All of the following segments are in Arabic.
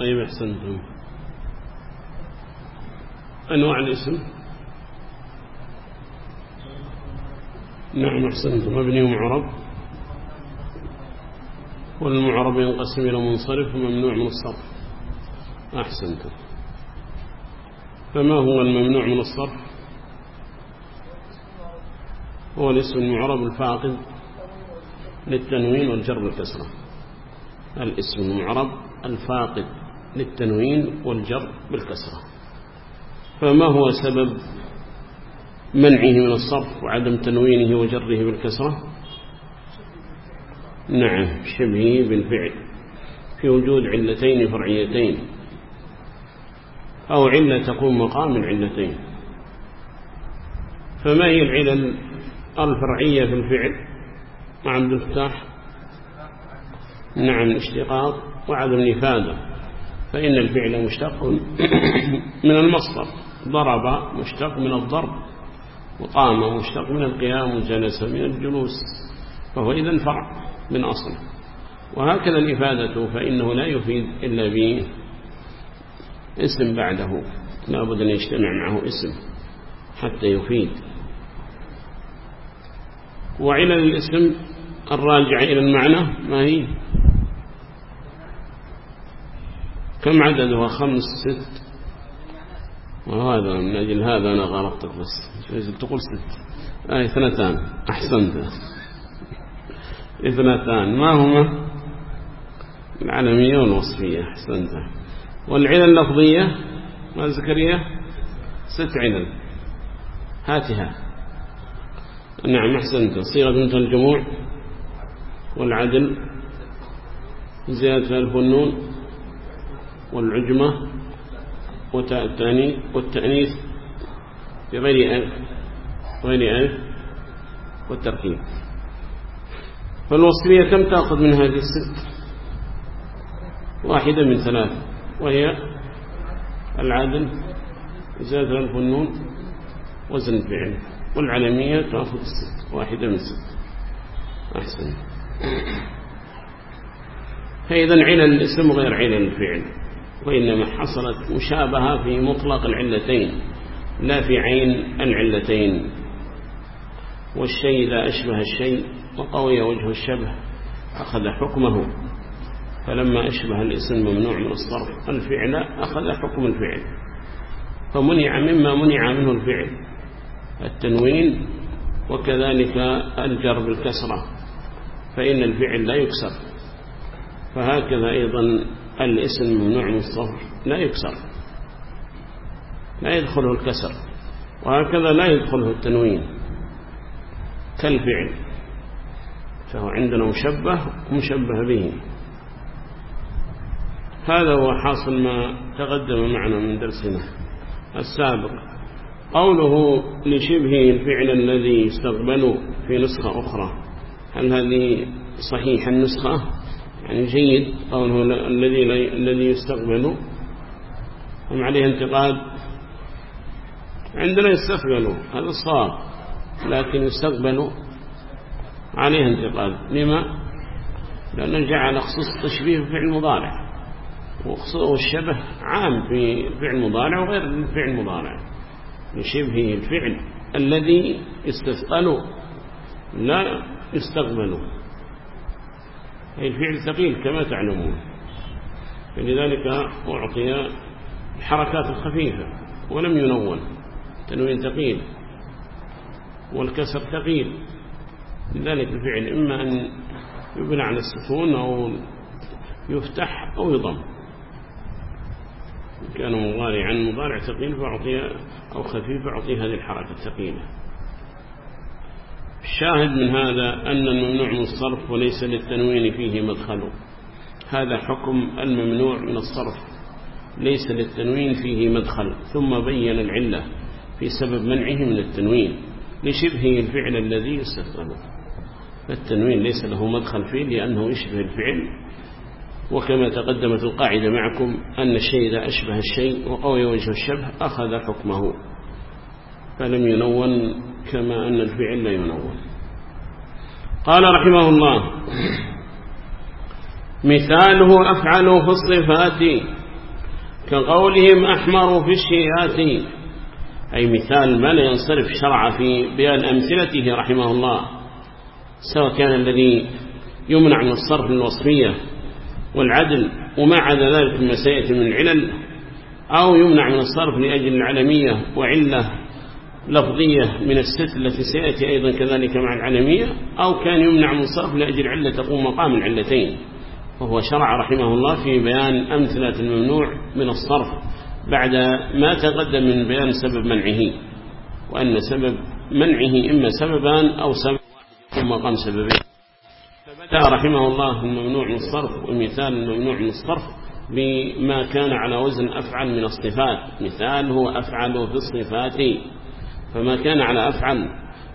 طيب أحسنتم. أنواع الاسم؟ نعم أحسنتم. مبني ومعرب. والمعرب ينقسم إلى منصرف وممنوع من الصرف. أحسنتم. فما هو الممنوع من الصرف؟ هو الاسم المعرب الفاقد للتنوين والجر بالكسرة الاسم المعرب الفاقد. للتنوين والجر بالكسرة. فما هو سبب منعه من الصرف وعدم تنوينه وجره بالكسرة؟ نعم شبهه بالفعل. في وجود علتين فرعيتين أو علة تقوم مقام العلتين. فما هي العلل الفرعية في الفعل؟ مع عبد الفتاح؟ نعم اشتقاق وعدم الإفادة. فإن الفعل مشتق من المصدر. ضرب مشتق من الضرب وقام مشتق من القيام وجلس من الجلوس فهو إذن فرع من أصل. وهكذا الإفادة فإنه لا يفيد إلا به اسم بعده. لا بد أن يجتمع معه اسم حتى يفيد. وعلل الاسم الراجع إلى المعنى ما هي؟ كم عددها خمس ست؟ وهذا من أجل هذا أنا غلطتك بس. تقول ست. آه اثنتان. أحسنت. اثنتان. ما هما؟ العالمية والوصفية أحسنت. والعلل اللفظية ما زكريا؟ ست علل. هاتها. نعم أحسنت. صيغة مثل الجموع. والعدل. زيادة الف والنون. والعجمة والتأنيث بغير ألف غير ألف والتركيب فالوصفية كم تأخذ من هذه الست؟ واحدة من ثلاث وهي العدل زيادة الف والنون وزن الفعل والعلمية تأخذ الست واحدة من ست. أحسن. فإذا علل الاسم غير علل الفعل. وإنما حصلت مشابهة في مطلق العلتين لا في عين العلتين. والشيء إذا أشبه الشيء وقوي وجه الشبه أخذ حكمه. فلما أشبه الاسم ممنوع من الصرف الفعل أخذ حكم الفعل. فمنع مما منع منه الفعل التنوين وكذلك الجر بالكسرة فإن الفعل لا يكسر. فهكذا أيضا الاسم ممنوع من الصرف لا يكسر. لا يدخله الكسر وهكذا لا يدخله التنوين كالفعل فهو عندنا مشبه ومشبه به. هذا هو حاصل ما تقدم معنا من درسنا السابق. قوله لشبه الفعل الذي يستقبل في نسخة أخرى هل هذه صحيح النسخة؟ يعني جيد قوله الذي الذي يستقبل هم عليه انتقاد. عندنا يستقبل هذا الصواب لكن يستقبل عليه انتقاد. لما؟ لأنه جعل خصوص التشبيه فعل مضارع والشبه عام في فعل مضارع وغير الفعل مضارع. لشبه الفعل الذي يستثقل لا يستقبل أي الفعل ثقيل كما تعلمون. فلذلك أعطي الحركات الخفيفة ولم ينون. تنوين ثقيل والكسر ثقيل. لذلك الفعل إما أن يبنى على السكون أو يفتح أو يضم. كان مضارعا مضارع ثقيل فأعطي أو خفيف فأعطي هذه الحركة الثقيلة. الشاهد من هذا أن الممنوع من الصرف وليس للتنوين فيه مدخل. هذا حكم الممنوع من الصرف ليس للتنوين فيه مدخل. ثم بين العلة في سبب منعه من التنوين لشبه الفعل الذي يستخدمه. فالتنوين ليس له مدخل فيه لأنه يشبه الفعل. وكما تقدمت القاعدة معكم أن الشيء إذا أشبه الشيء وقوي وجه الشبه أخذ حكمه. فلم ينون كما أن الفعل لا ينون. قال رحمه الله مثاله أفعله في الصفات كقولهم أحمر في الشيئات أي مثال ما لا ينصرف شرع في بيان أمثلته رحمه الله سواء كان الذي يمنع من الصرف الوصفية والعدل وما عدا ذلك مما سيأتي من العلل أو يمنع من الصرف لأجل العلمية وعلة لفظية من الست التي سيأتي أيضا كذلك مع العلمية أو كان يمنع من الصرف لأجل علة تقوم مقام العلتين. وهو شرع رحمه الله في بيان أمثلة الممنوع من الصرف بعد ما تقدم من بيان سبب منعه وأن سبب منعه إما سببان أو سبب ثم مقام سببين. فبدأ رحمه الله الممنوع من الصرف ومثال الممنوع من الصرف بما كان على وزن أفعل من الصفات. مثال هو أفعل في الصفات. فما كان على أفعل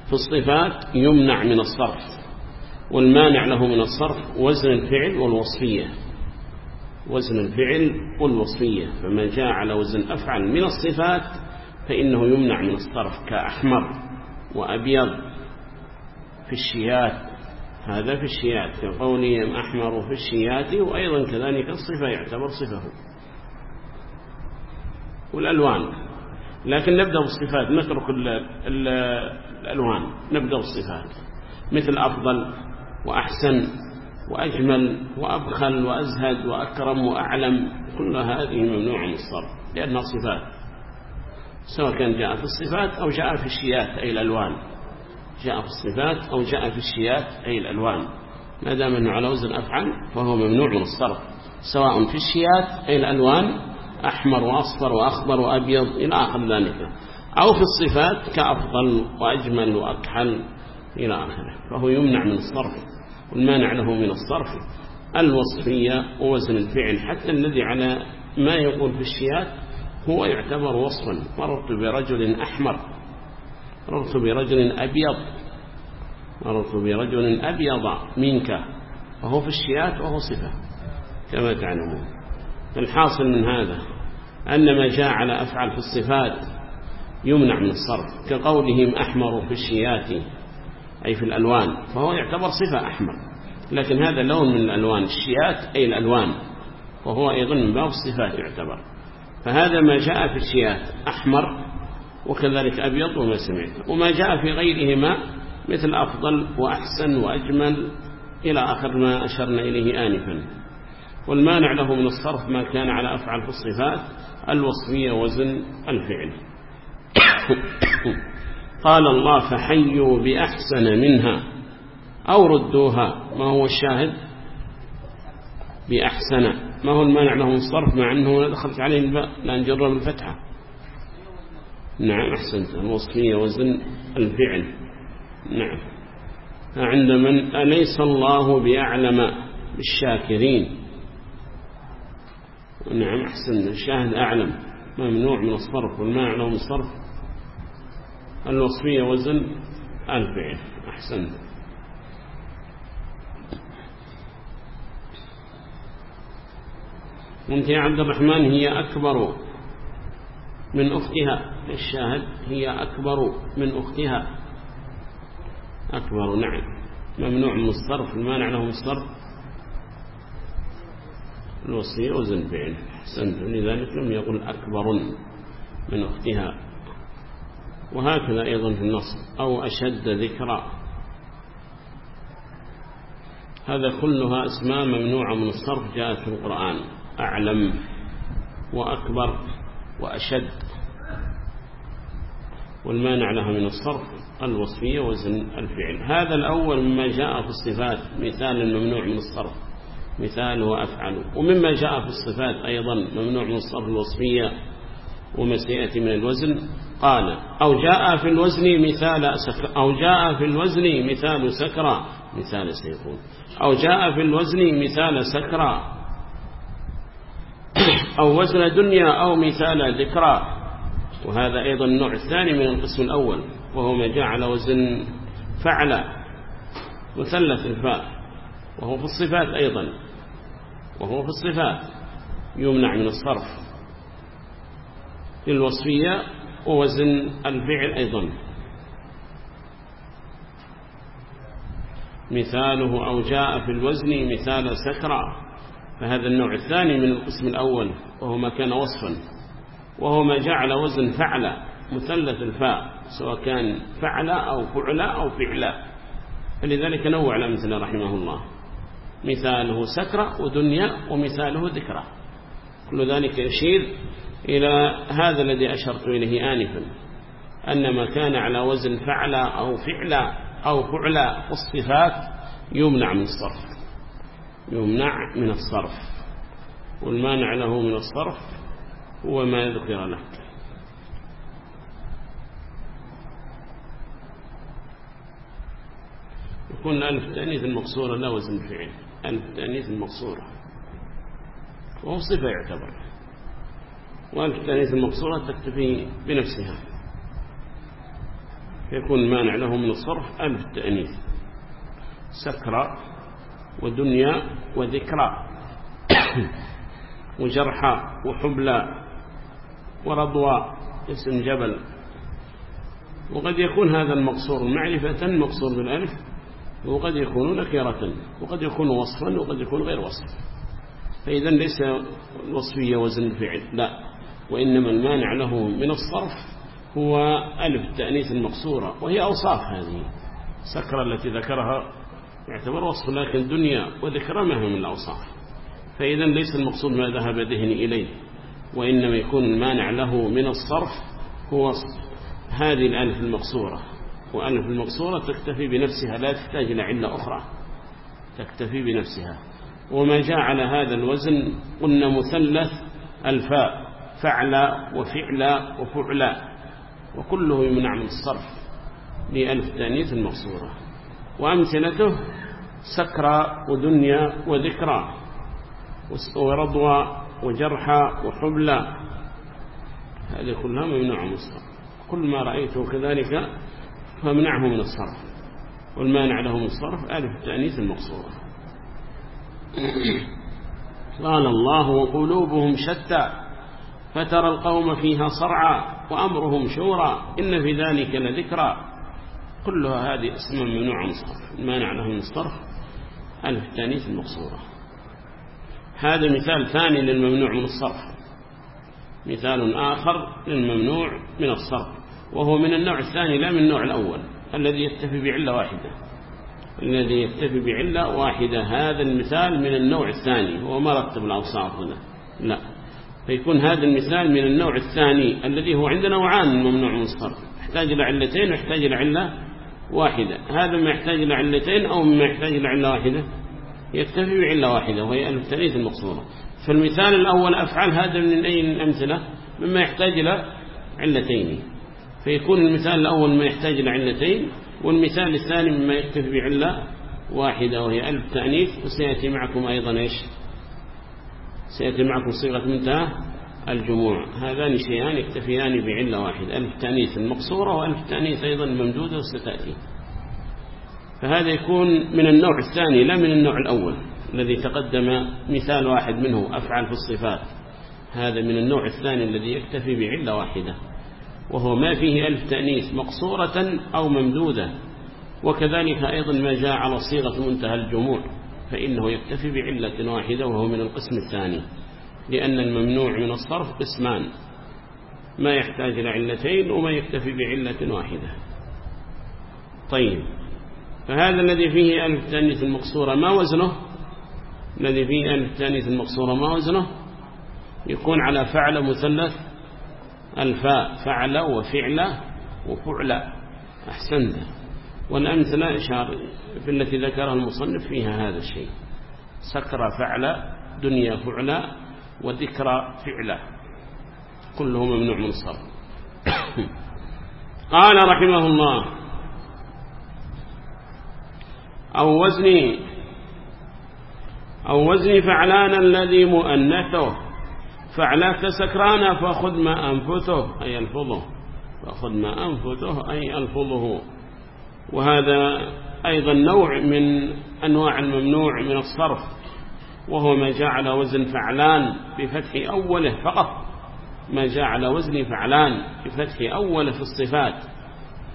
في الصفات يمنع من الصرف والمانع له من الصرف وزن الفعل والوصفية. وزن الفعل والوصفية فما جاء على وزن أفعل من الصفات فإنه يمنع من الصرف كأحمر وأبيض. في الشيات هذا في الشيات كقولهم أحمر في الشيات وأيضا كذلك الصفة يعتبر صفة. والألوان لكن نبدأ بالصفات نترك الألوان نبدأ بالصفات. مثل أفضل وأحسن وأجمل وأبخل وأزهد وأكرم وأعلم كل هذه ممنوعة من الصرف لأنها صفات. سواء كان جاء في الصفات أو جاء في الشيات أي الألوان. جاء في الصفات أو جاء في الشيات أي الألوان. ما دام أنه على وزن أفعل فهو ممنوع من الصرف سواء في الشيات أي الألوان. أحمر وأصفر وأخضر وأبيض إلى آخر ذلك. أو في الصفات كأفضل وأجمل وأكحل إلى آخره. فهو يمنع من الصرف والمانع له من الصرف. الوصفية ووزن الفعل حتى الذي على ما يقول في الشيات هو يعتبر وصفا. مررت برجل أحمر مررت برجل أبيض مررت برجل أبيض منك. وهو في الشيات وهو صفة كما تعلمون. فالحاصل من هذا أن ما جاء على أفعل في الصفات يمنع من الصرف كقولهم أحمر في الشيات أي في الألوان فهو يعتبر صفة أحمر لكن هذا لون من الألوان الشيات أي الألوان وهو أيضا من باب الصفات يعتبر. فهذا ما جاء في الشيات أحمر وكذلك أبيض وما سمعت وما جاء في غيرهما مثل أفضل وأحسن وأجمل إلى آخر ما أشرنا إليه آنفا. والمانع له من الصرف ما كان على أفعل في الصفات الوصفية وزن الفعل. قال الله فحيوا بأحسن منها أو ردوها. ما هو الشاهد؟ بأحسن. ما هو المانع له من الصرف مع أنه دخلت عليه الباء لأن جرب الفتحة. نعم أحسنت. الوصفية وزن الفعل. نعم. عند من أليس الله بأعلم بالشاكرين؟ نعم أحسن. الشاهد أعلم. ممنوع من الصرف والمانع له من الصرف الوصفية وزن الفعل أحسنت وانت يا عبد الرحمن هي أكبر من أختها. الشاهد هي أكبر من أختها. أكبر نعم. ممنوع من الصرف المانع له الصرف. الوصية وزن فعل. حسنت لذلك لم يقل أكبر من أختها. وهكذا أيضا في النص. أو أشد ذكرى. هذا كلها أسماء ممنوعة من الصرف جاءت في القرآن. أعلم وأكبر وأشد. والمانع لها من الصرف الوصفية وزن الفعل. هذا الأول مما جاء في الصفات. مثال الممنوع من الصرف. مثال وأفعل. ومما جاء في الصفات أيضا ممنوع من الصرف الوصفية وما سيأتي من الوزن. قال أو جاء في الوزن مثال سكر أو جاء في الوزن مثال سكرى مثال سيكون أو جاء في الوزن مثال سكرى أو وزن دنيا أو مثال ذكرى. وهذا أيضا النوع الثاني من القسم الأول وهو ما جاء على وزن فعل مثلث الفاء. وهو في الصفات أيضا وهو في الصفات يمنع من الصرف. في الوصفية ووزن الفعل أيضا. مثاله أو جاء في الوزن مثال سكرى فهذا النوع الثاني من القسم الأول وهو ما كان وصفا وهو ما جعل وزن فعل مثلث الفاء سواء كان فعل أو فعل أو فعلا. فلذلك نوع الأمثلة رحمه الله. مثاله سكرة ودنيا ومثاله ذكرى. كل ذلك يشير إلى هذا الذي أشرت إليه آنفا أن ما كان على وزن فعل أو فعل أو فعل الصفات يمنع من الصرف. يمنع من الصرف. والمانع له من الصرف هو ما ذكر له. يكون ألف تأنيث المقصورة لا وزن فعل. ألف تأنيث المقصورة. وهو صفة يعتبر. وألف تأنيث المقصورة تكتفي بنفسها. يكون المانع له من الصرف ألف تأنيث. سكرة ودنيا وذكرى. وجرحى وحبلى ورضوى اسم جبل. وقد يكون هذا المقصور معرفة مقصور بالألف وقد يكون نكرة وقد يكون وصفا وقد يكون غير وصف. فإذا ليس الوصفية وزن فعل لا. وإنما المانع له من الصرف هو ألف التأنيث المقصورة وهي أوصاف هذه. سكرة التي ذكرها يعتبر وصف لكن دنيا وذكرى ما هي من الأوصاف. فإذا ليس المقصود ما ذهب ذهن إليه وإنما يكون المانع له من الصرف هو هذه الألف المقصورة. وألف المقصورة تكتفي بنفسها لا تحتاج إلى علة أخرى. تكتفي بنفسها. وما جاء على هذا الوزن قلنا مثلث الفاء فعل وفعل وفعل وكله يمنع من الصرف لألف تأنيث المقصورة وأمثلته سكرى ودنيا وذكرى ورضوى وجرحى وحبلى. هذه كلها ممنوع من الصرف. كل ما رأيته كذلك فامنعه من الصرف والمانع له من الصرف ألف التأنيث المقصورة. قال الله وقلوبهم شتى فترى القوم فيها صرعى وأمرهم شورى إن في ذلك لذكرى. كلها هذه اسماء ممنوع من الصرف المانع له من الصرف ألف التأنيث المقصورة. هذا مثال ثاني للممنوع من الصرف. مثال آخر للممنوع من الصرف. وهو من النوع الثاني لا من النوع الأول الذي يكتفي بعلة واحدة. الذي يكتفي بعلة واحدة هذا المثال من النوع الثاني. هو ما رتب الأوصاف هنا. لا. فيكون هذا المثال من النوع الثاني الذي هو عندنا نوعان ممنوع من الصرف يحتاج إلى علتين ويحتاج إلى علة واحدة. هذا ما يحتاج إلى علتين أو ما يحتاج إلى علة واحدة؟ يكتفي بعلة واحدة وهي التأنيث المقصورة فالمثال الأول أفعل هذا من أي الأمثلة مما يحتاج إلى علتين. فيكون المثال الأول ما يحتاج إلى علتين والمثال الثاني مما يكتفي بعلة واحدة وهي ألف تأنيث وسيأتي معكم أيضا إيش؟ سيأتي معكم صيغة منتهى الجموع. هذان شيئان يكتفيان بعلة واحدة ألف تأنيث المقصورة وألف تأنيث أيضا ممدودة وستأتي. فهذا يكون من النوع الثاني لا من النوع الأول الذي تقدم مثال واحد منه أفعل في الصفات. هذا من النوع الثاني الذي يكتفي بعلة واحدة. وهو ما فيه ألف تأنيث مقصورة أو ممدودة. وكذلك أيضا ما جاء على صيغة منتهى الجموع فإنه يكتفي بعلة واحدة وهو من القسم الثاني لأن الممنوع من الصرف قسمان. ما يحتاج إلى علتين وما يكتفي بعلة واحدة. طيب فهذا الذي فيه ألف تأنيث المقصورة ما وزنه؟ الذي فيه ألف تأنيث المقصورة ما وزنه؟ يكون على فعل مثلث الفاء فعل وفعل وفعل. أحسنت. والأمثلة إشار في التي ذكرها المصنف فيها هذا الشيء. سكر فعل دنيا فعل وذكرى فعل. كله ممنوع من الصرف. قال رحمه الله أو وزني أو وزني فعلان الذي مؤنثه. فعلاك سكرانا فأخذ ما أنفته أي ألفظه فأخذ ما أنفته أي ألفظه وهذا أيضا نوع من أنواع الممنوع من الصرف وهو ما جاء على وزن فعلان بفتح أوله فقط. ما جاء على وزن فعلان بفتح أوله في الصفات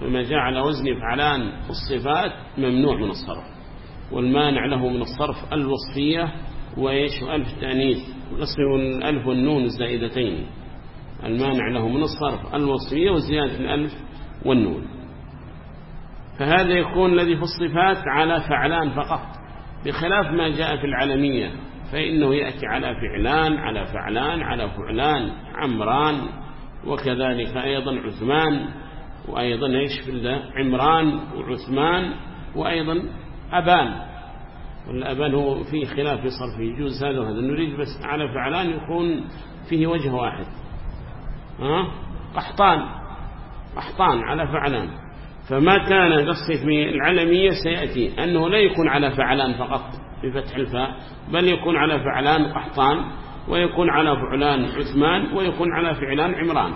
وما جاء على وزن فعلان في الصفات ممنوع من الصرف. والمانع له من الصرف الوصفية وإيش؟ وألف تأنيث. قسم الألف والنون الزائدتين. المانع له من الصرف. الوصفية وزيادة الألف والنون. فهذا يكون الذي في الصفات على فعلان فقط. بخلاف ما جاء في العالمية فإنه يأتي على فعلان على فعلان على فعلان عمران وكذلك أيضا عثمان وأيضا إيش في عمران وعثمان وأيضا أبان. والأبان هو فيه خلاف في صرفه يجوز هذا. وهذا نريد بس على فعلان يكون فيه وجه واحد. ها؟ قحطان قحطان على فعلان. فما كان قصة في العلمية سيأتي. أنه لا يكون على فعلان فقط بفتح الفاء بل يكون على فعلان قحطان ويكون على فعلان عثمان ويكون على فعلان عمران.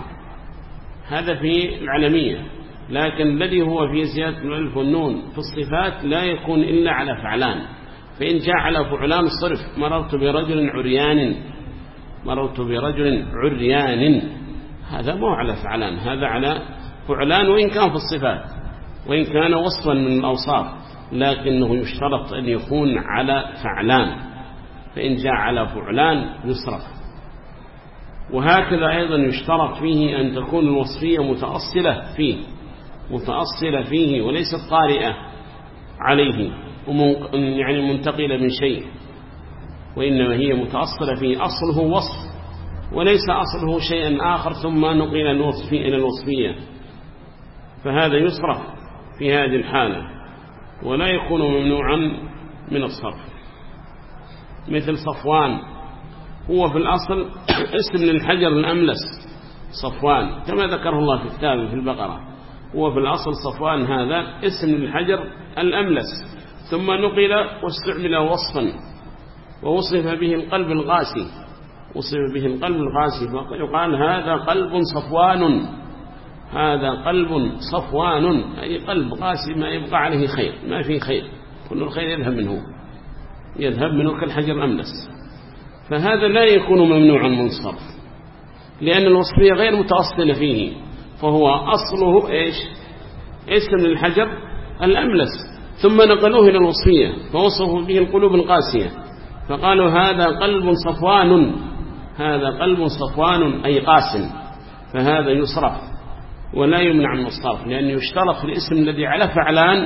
هذا في العلمية. لكن الذي هو في زيادة الألف والنون في الصفات لا يكون إلا على فعلان. فإن جاء على فعلان الصرف مررت برجل عريان مررت برجل عريان. هذا مو على فعلان هذا على فعلان وإن كان في الصفات وإن كان وصفا من الأوصاف لكنه يشترط أن يكون على فعلان. فإن جاء على فعلان يصرف. وهكذا أيضا يشترط فيه أن تكون الوصفية متأصلة فيه متأصلة فيه وليست طارئة عليه. يعني منتقلة من شيء وإنما هي متأصلة فيه أصله وصف وليس أصله شيئا آخر ثم نقل الوصفية إلى الوصفية. فهذا يصرف في هذه الحالة ولا يكون ممنوعا من الصرف. مثل صفوان هو في الأصل اسم للحجر الأملس صفوان كما ذكره الله في كتابه في البقرة. هو في الأصل صفوان هذا اسم للحجر الأملس. ثم نقل واستعمل وصفا ووصف به القلب القاسي وصف به القلب القاسي فيقال هذا قلب صفوان. هذا قلب صفوان. أي قلب قاسي ما يبقى عليه خير ما فيه خير. كل الخير يذهب منه. يذهب منه كالحجر الأملس. فهذا لا يكون ممنوعا من صرف لأن الوصفية غير متأصلة فيه. فهو أصله إيش؟ اسم للحجر الأملس. ثم نقلوه إلى الوصفية فوصفوا به القلوب القاسية فقالوا هذا قلب صفوان هذا قلب صفوان أي قاسم فهذا يصرف ولا يمنع من الصرف لأنه يشترط في الاسم الذي على فعلان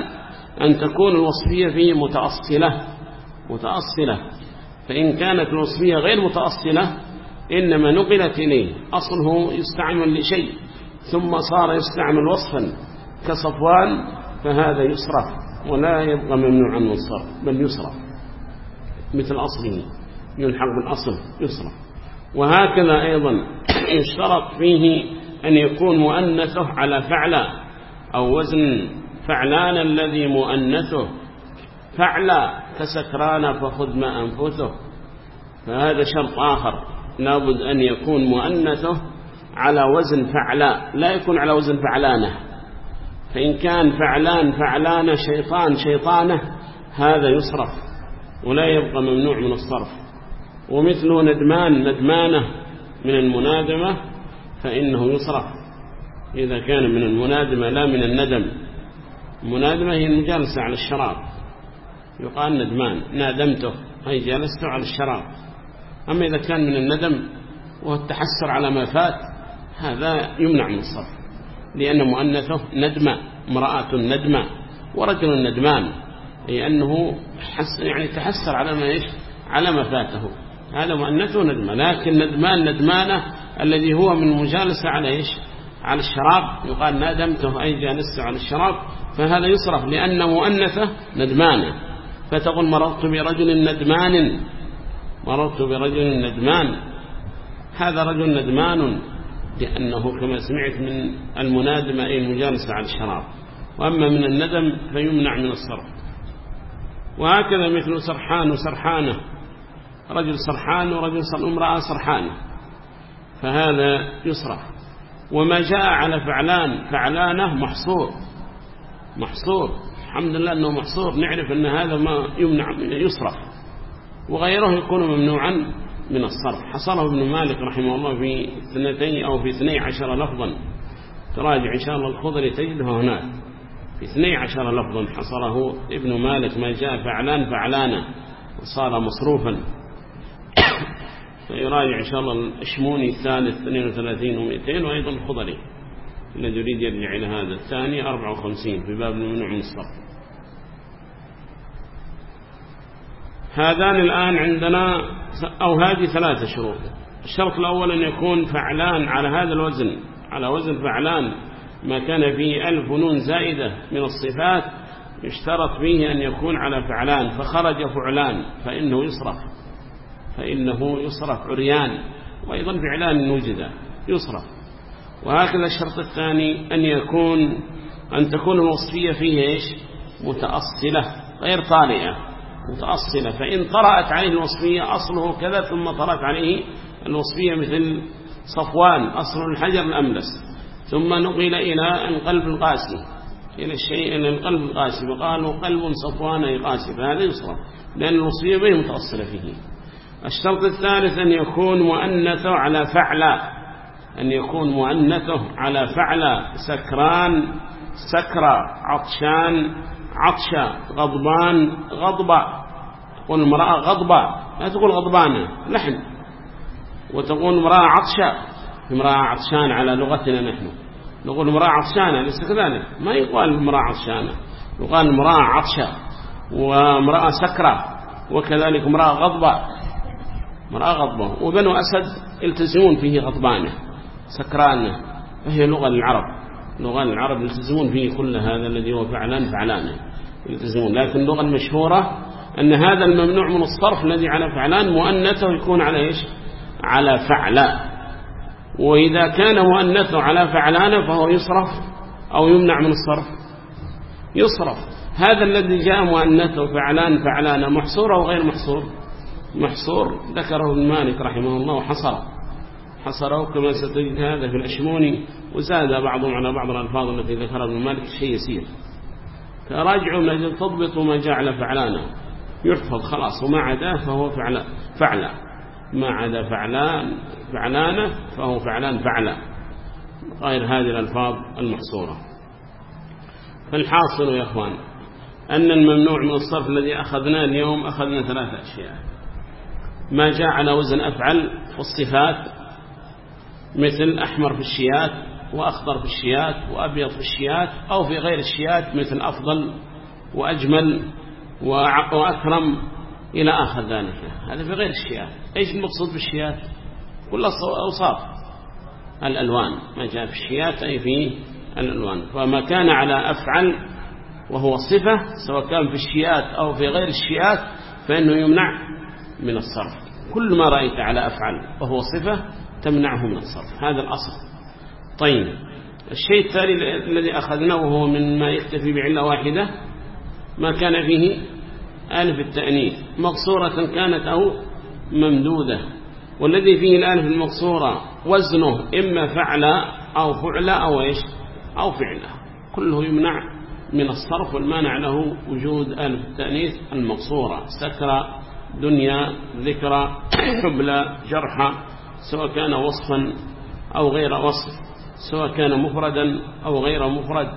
أن تكون الوصفية فيه متأصلة متأصلة. فإن كانت الوصفية غير متأصلة إنما نقلت إليه. أصله يستعمل لشيء ثم صار يستعمل وصفا كصفوان فهذا يصرف. ولا يبقى ممنوعا من الصرف بل يصرف مثل أصله. يلحق بالأصل يصرف وهكذا أيضا يشترط فيه أن يكون مؤنثه على فعلا أو وزن فعلان الذي مؤنثه. فعلا كسكران فخذ ما أنفثه فهذا شرط آخر. لابد أن يكون مؤنثه على وزن فعلا لا يكون على وزن فعلانه. فإن كان فعلان فعلانة شيطان شيطانة هذا يصرف ولا يبقى ممنوع من الصرف. ومثله ندمان ندمانة من المنادمة فإنه يصرف. إذا كان من المنادمة لا من الندم. المنادمة هي المجالسة على الشراب. يقال ندمان نادمته أي جلست على الشراب. أما إذا كان من الندم والتحسر على ما فات هذا يمنع من الصرف. لأن مؤنثه ندمة امرأة ندمة ورجل ندمان أي أنه حس يعني تحسر على ما إيش؟ على ما فاته. هذا مؤنثه ندمة لكن ندمان ندمانه الذي هو من مجالسة على إيش؟ على الشراب. يقال ندمته أي جالست على الشراب فهذا يصرف لأن مؤنثه ندمانه. فتقول مررت برجل ندمان مررت برجل ندمان. هذا رجل ندمان. لأنه كما سمعت من المنادمة أي المجالسة على الشراب. وأما من الندم فيمنع من الصرف. وهكذا مثل سرحان وسرحانة. رجل سرحان ورجل امرأة سرحانة فهذا يصرف. وما جاء على فعلان فعلانة محصور. محصور. الحمد لله أنه محصور. نعرف أن هذا ما يمنع من يصرف. وغيره يكون ممنوعا. من الصرف. حصره ابن مالك رحمه الله في اثنتين أو في اثني عشر لفظا. تراجع إن شاء الله الخضر تجده هناك. في اثني عشر لفظا حصره ابن مالك ما جاء فعلان فعلانا وصار مصروفا. فيراجع إن شاء الله الأشموني الثالث 32 و200 وأيضا الخضري الذي يريد يرجع إلى هذا الثاني 54 في باب الممنوع من الصرف. هذان الآن عندنا أو هذه ثلاثة شروط. الشرط الأول أن يكون فعلان على هذا الوزن على وزن فعلان ما كان فيه ألف نون زائدة من الصفات يشترط فيه أن يكون على فعلان فخرج فعلان فإنه يصرف فإنه يصرف عريان وأيضا فعلان وجد يصرف. وهكذا الشرط الثاني أن يكون أن تكون الوصفية فيه إيش؟ متأصلة غير طالئة متأصلة فإن طرأت عليه الوصفية أصله كذا ثم طرأت عليه الوصفية مثل صفوان أصل الحجر الأملس. ثم نقل إلى القلب القاسي إلى الشيء إلى القلب القاسي وقالوا قلب صفوان أي قاسي فهذا يصرف لأن الوصفية به متأصلة فيه. الشرط الثالث أن يكون مؤنثه على فعل أن يكون مؤنثه على فعل سكران سكرة عطشان عطشة غضبان غضبة. تقول المرأة غضبة لا تقول غضبانة نحن. وتقول امرأة عطشة امرأة عطشان على لغتنا نحن. نقول امرأة عطشانة كذلك ما يقال امرأة عطشانة. يقال امرأة عطشة وامرأة سكرة وكذلك امرأة غضبة. امرأة غضبة. وبنو أسد يلتزمون فيه غضبانة سكرانة. فهي لغة للعرب. لغة للعرب يلتزمون فيه كل هذا الذي هو فعلان فعلانة. يلتزمون. لكن اللغة المشهورة أن هذا الممنوع من الصرف الذي على فعلان مؤنثه يكون على إيش؟ على فعلاء وإذا كان مؤنثه على فعلان فهو يصرف أو يمنع من الصرف. يصرف. هذا الذي جاء مؤنثه فعلان فعلان محصور أو غير محصور؟ محصور. ذكره ابن مالك رحمه الله وحصره. حصره كما ستجد هذا في الأشموني وزاد بعضهم على بعض الألفاظ التي ذكرها ابن مالك شيء يسير. فراجعوا أجل تضبطوا ما جعل فعلانا. يحفظ خلاص وما عداه فهو فعلا فعلا. ما عدا فعلان فعلانة فهو فعلان فعلا. غير هذه الألفاظ المحصورة. فالحاصل يا أخوان أن الممنوع من الصرف الذي أخذناه اليوم أخذنا ثلاثة أشياء. ما جاء على وزن أفعل والصفات مثل أحمر في الشيات وأخضر في الشيات وأبيض في الشيات أو في غير الشيات مثل أفضل وأجمل وأكرم إلى آخر ذلك. هذا في غير الشيات إيش المقصود بالشيات كل أوصاف. الألوان. ما جاء في الشيات أي في الألوان. فما كان على أفعل وهو صفة سواء كان في الشيات أو في غير الشيات فإنه يمنع من الصرف. كل ما رأيت على أفعل وهو صفة تمنعه من الصرف. هذا الأصل. طيب. الشيء الثاني الذي أخذناه وهو من ما يكتفي بعلة واحدة ما كان فيه ألف التأنيث. مقصورة كانت أو ممدودة. والذي فيه الألف المقصورة وزنه إما فعل أو فعل أو إيش؟ أو فعل. كله يمنع من الصرف والمانع له وجود ألف التأنيث المقصورة. سكرة دنيا ذكرى حبلى جرحى سواء كان وصفا أو غير وصف سواء كان مفردا أو غير مفرد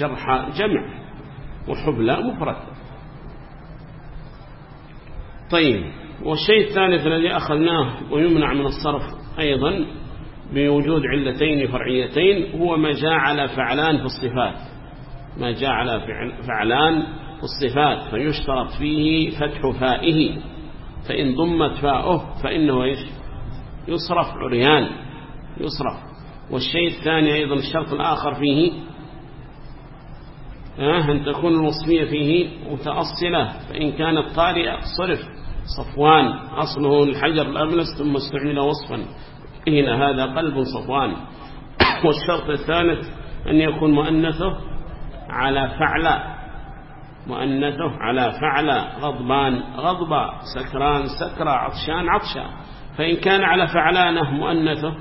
جرحى جمع. وحبلى مفرد. طيب والشيء الثالث الذي أخذناه ويمنع من الصرف أيضا بوجود علتين فرعيتين هو ما جاء على فعلان في الصفات. ما جاء على فعلان في الصفات فيشترط فيه فتح فائه. فإن ضمت فاؤه فإنه إيش؟ يصرف عريان يصرف. والشيء الثاني أيضا الشرط الآخر فيه أن تكون الوصفية فيه متأصلة فإن كانت طارئة صرف. صفوان أصله الحجر الأبلس ثم استعمل وصفا. هنا هذا قلب صفوان. والشرط الثالث أن يكون مؤنثه على فعل. مؤنثه على فعل. غضبان غضبة سكران سكرة عطشان عطشا فإن كان على فعلانه مؤنثه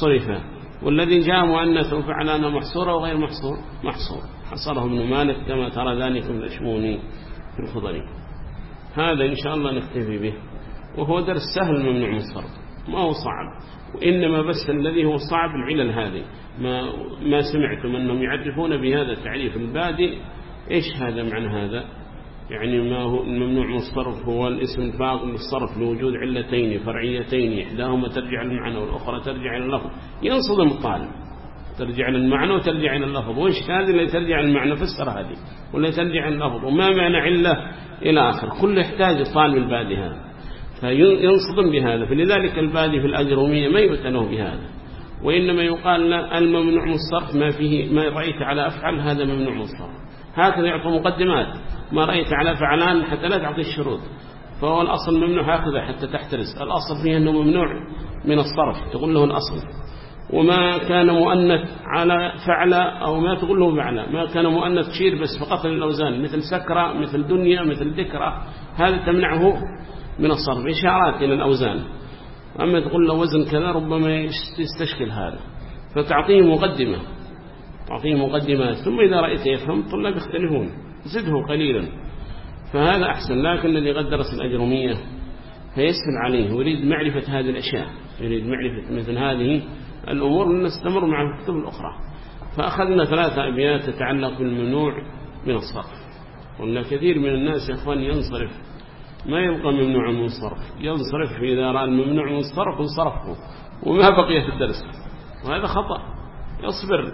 صرفه. والذي جاء مؤنثه فعلانه محصورة وغير محصور محصور. حصره ابن مالك كما ترى ذلك ابن الأشموني في الخضري. هذا إن شاء الله نكتفي به. وهو درس سهل ممنوع من الصرف ما هو صعب. وإنما بس الذي هو صعب العلل هذه. ما, ما سمعتم أنهم يعرفون بهذا التعريف البادئ. إيش هذا معنى هذا؟ يعني ما هو الممنوع من الصرف. هو الاسم الفاقد من الصرف لوجود علتين فرعيتين. إحداهما ترجع للمعنى والأخرى ترجع اللفظ. ينصدم الطالب. ترجع للمعنى وترجع إلى اللفظ. وإيش هذه اللي ترجع للمعنى فسر هذه. ولا ترجع إلى اللفظ. وما معنى علة إلى آخر. كل يحتاج الطالب البادي هذا فينصدم بهذا. فلذلك البادي في الأجرومية ما يؤتنه بهذا. وإنما يقال الممنوع من الصرف ما فيه ما رأيت على أفعل هذا ممنوع من الصرف. هكذا يعطوا مقدمات. ما رأيت على فعلان حتى لا تعطي الشروط. فهو الأصل ممنوع هكذا حتى تحترز الأصل فيه أنه ممنوع من الصرف. تقول له الأصل. وما كان مؤنث على فعل أو ما تقول له فعل ما كان مؤنث شير بس فقط للأوزان. مثل سكرة مثل دنيا مثل ذكرى. هذا تمنعه من الصرف. إشارات إلى الأوزان. أما تقول له وزن كذا ربما يستشكل هذا. فتعطيه مقدمة. تعطيه مقدمات ثم إذا رأيت يفهم طلاب يختلفون. زده قليلا. فهذا أحسن. لكن الذي قد درس الأجرمية فيسهل عليه. ويريد معرفة هذه الأشياء. يريد معرفة مثل هذه الأمور نستمر مع الكتب الأخرى. فأخذنا ثلاثة أبيات تتعلق بالممنوع من الصرف. قلنا كثير من الناس يا أخوان ينصرف. ما يبقى ممنوع من الصرف ينصرف إذا رأى الممنوع من الصرف انصرفه وما بقي في الدرس. وهذا خطأ. يصبر.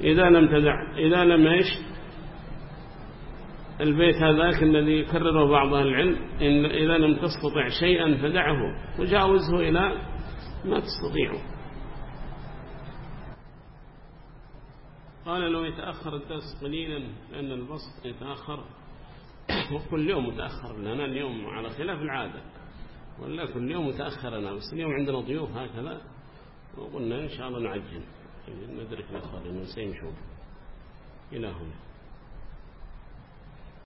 إذا لم تدع إذا لم إيش البيت هذاك الذي يكرره بعض العلم إن إذا لم تستطع شيئا فدعه. وجاوزه إلى ما تستطيعه. قال لو يتأخر الدرس قليلا لأن البسط يتأخر. وكل يوم متأخر لنا اليوم على خلاف العادة. ولا كل يوم متأخر أنا بس اليوم عندنا ضيوف هكذا. وقلنا إن شاء الله نعجل. ندرك الأخرين ونسيم شوف. إلى هنا.